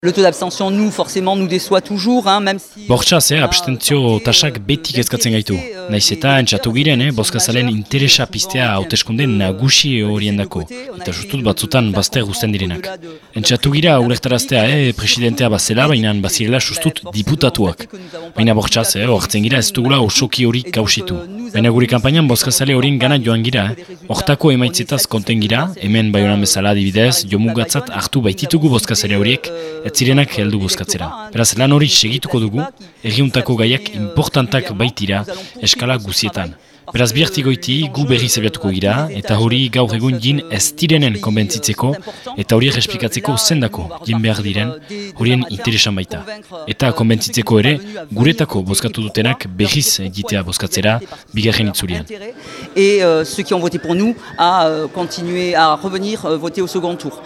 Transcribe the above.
Le taux d'abstention, nous, forcément, nous déçoit toujours, hein, même si... Bortxaz, eh, abstentzio tasak beti kezkatzen gaitu. Naiz eta entzatu giren, eh, bozkazalen interesa piztea hauteskunde nagusi horien dako. Eta justut batzutan bazter guzten direnak. Entzatu gira ulektaraztea, eh, presidentea bazela, baina bazirela justut diputatuak. Baina bortxaz, eh, oartzen gira ez dugula osoki hori kausitu. Baina guri kampainan bozkazale horien gana joan gira, eh. Hortako emaitzetaz konten gira, hemen baionan bezala adibidez, jomugatzat hartu baititugu bozkazale horiek, ez zirenak heldu bozkatzera. Beraz, lan hori segituko dugu, erriuntako gaiak importantak baitira eskala guzietan. Beraz, bihartigoiti gu berri zabiatuko gira, eta hori gaur egun jin ez direnen konbentzitzeko, eta horiek esplikatzeko zendako jin behar diren horien interesan baita. Eta konbentzitzeko ere, guretako bozkatu dutenak berriz egitea bozkatzera, bigarren itzulian. Et euh, ceux qui ont voté pour nous à euh, continuer à revenir euh, voter au second tour.